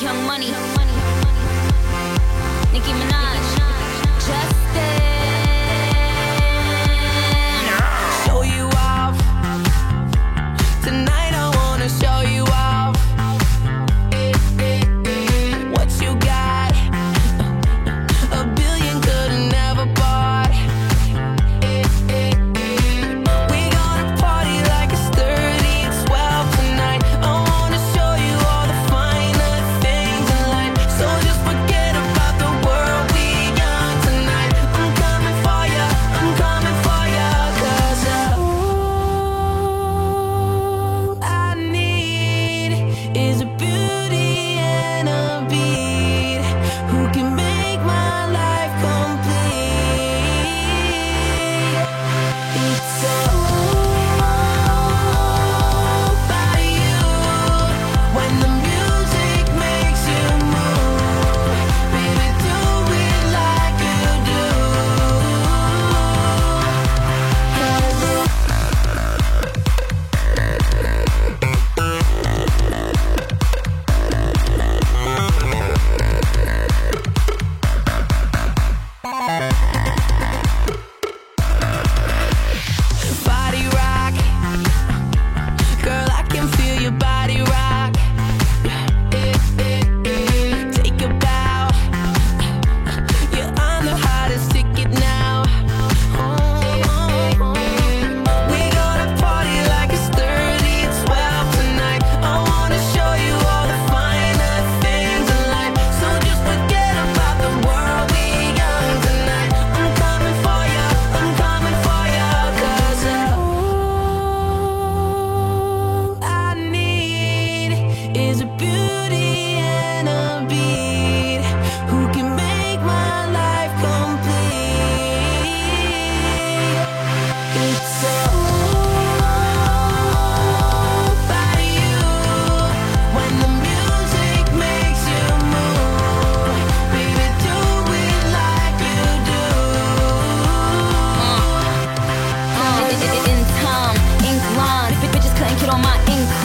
Young Money, Nicki Minaj, Justice.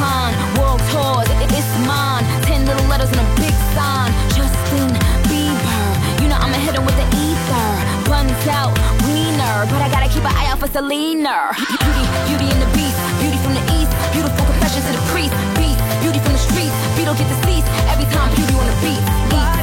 con, world tours, it's mine. Ten little letters and a big sign. Justin Bieber, you know I'ma hit him with the ether. Buns out, wiener, but I gotta keep an eye out for Selena. Beauty, beauty and the beast, beauty from the east, beautiful confessions to the priest. Beast, beauty from the streets, beat don't get deceased every time beauty on the beat. beat.